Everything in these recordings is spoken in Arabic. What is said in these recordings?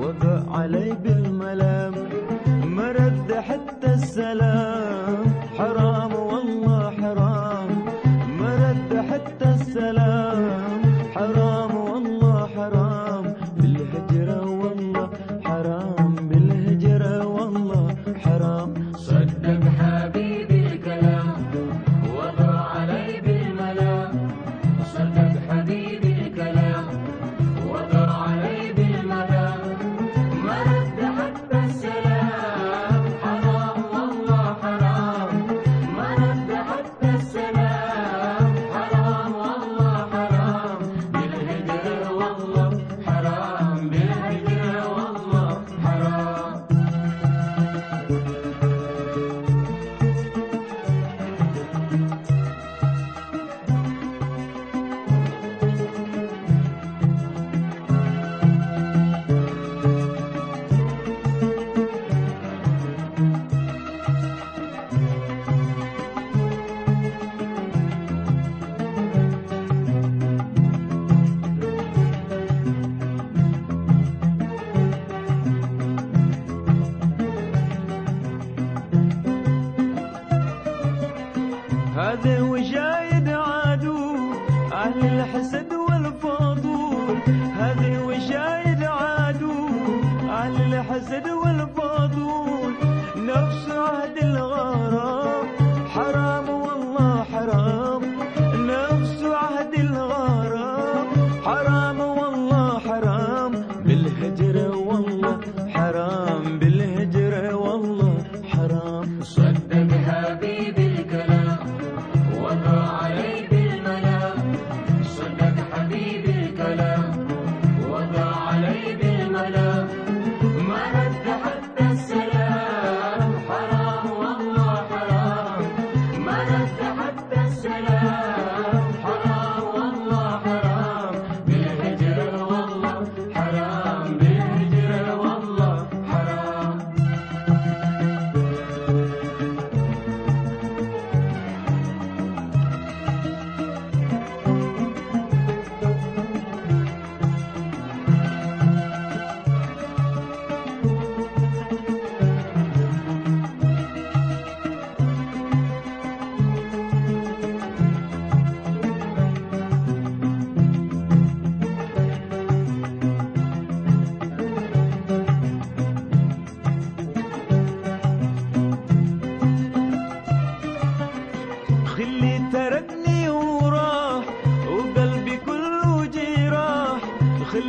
وقع علي بالملام ما رد حتى السلام. عذه وشايد عدو أهل الحسد والفضول. هذه عدو أهل الحسد والفضول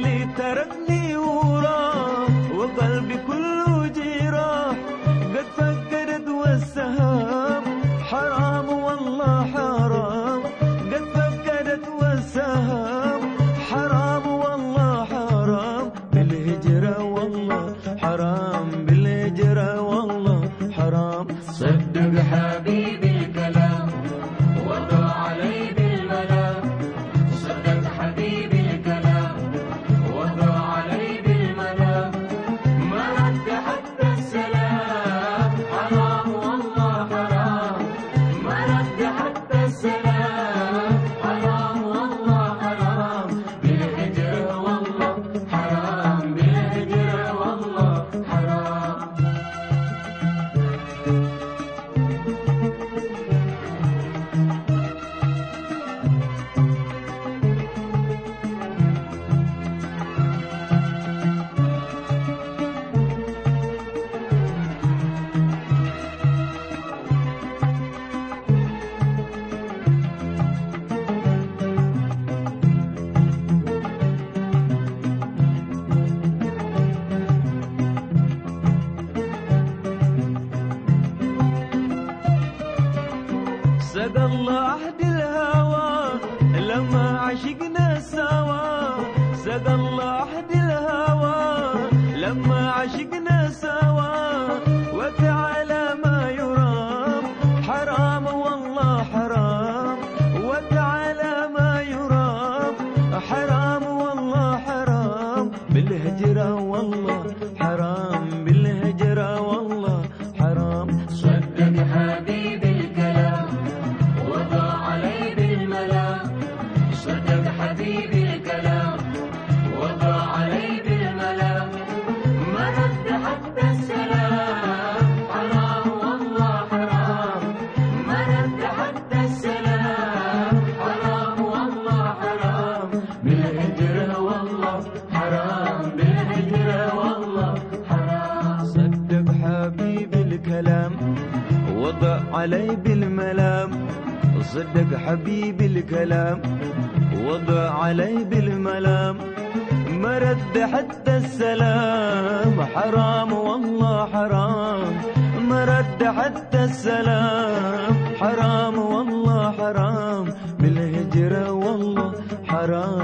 धरती तरफ عهد الله عهد الهوى لما عشقنا سوا. سد الله عهد الهوى لما عشقنا سوا. وتعالى ما يرام حرام والله حرام. وتعالى ما يرام حرام والله حرام. بالهجرة والله حرام بالهجرة والله حرام. صدق حبيبي علي بالملام صدق حبيبي الكلام وضع علي بالملام ما رد حتى السلام حرام والله حرام ما رد حتى السلام حرام والله حرام بالهجرة والله حرام.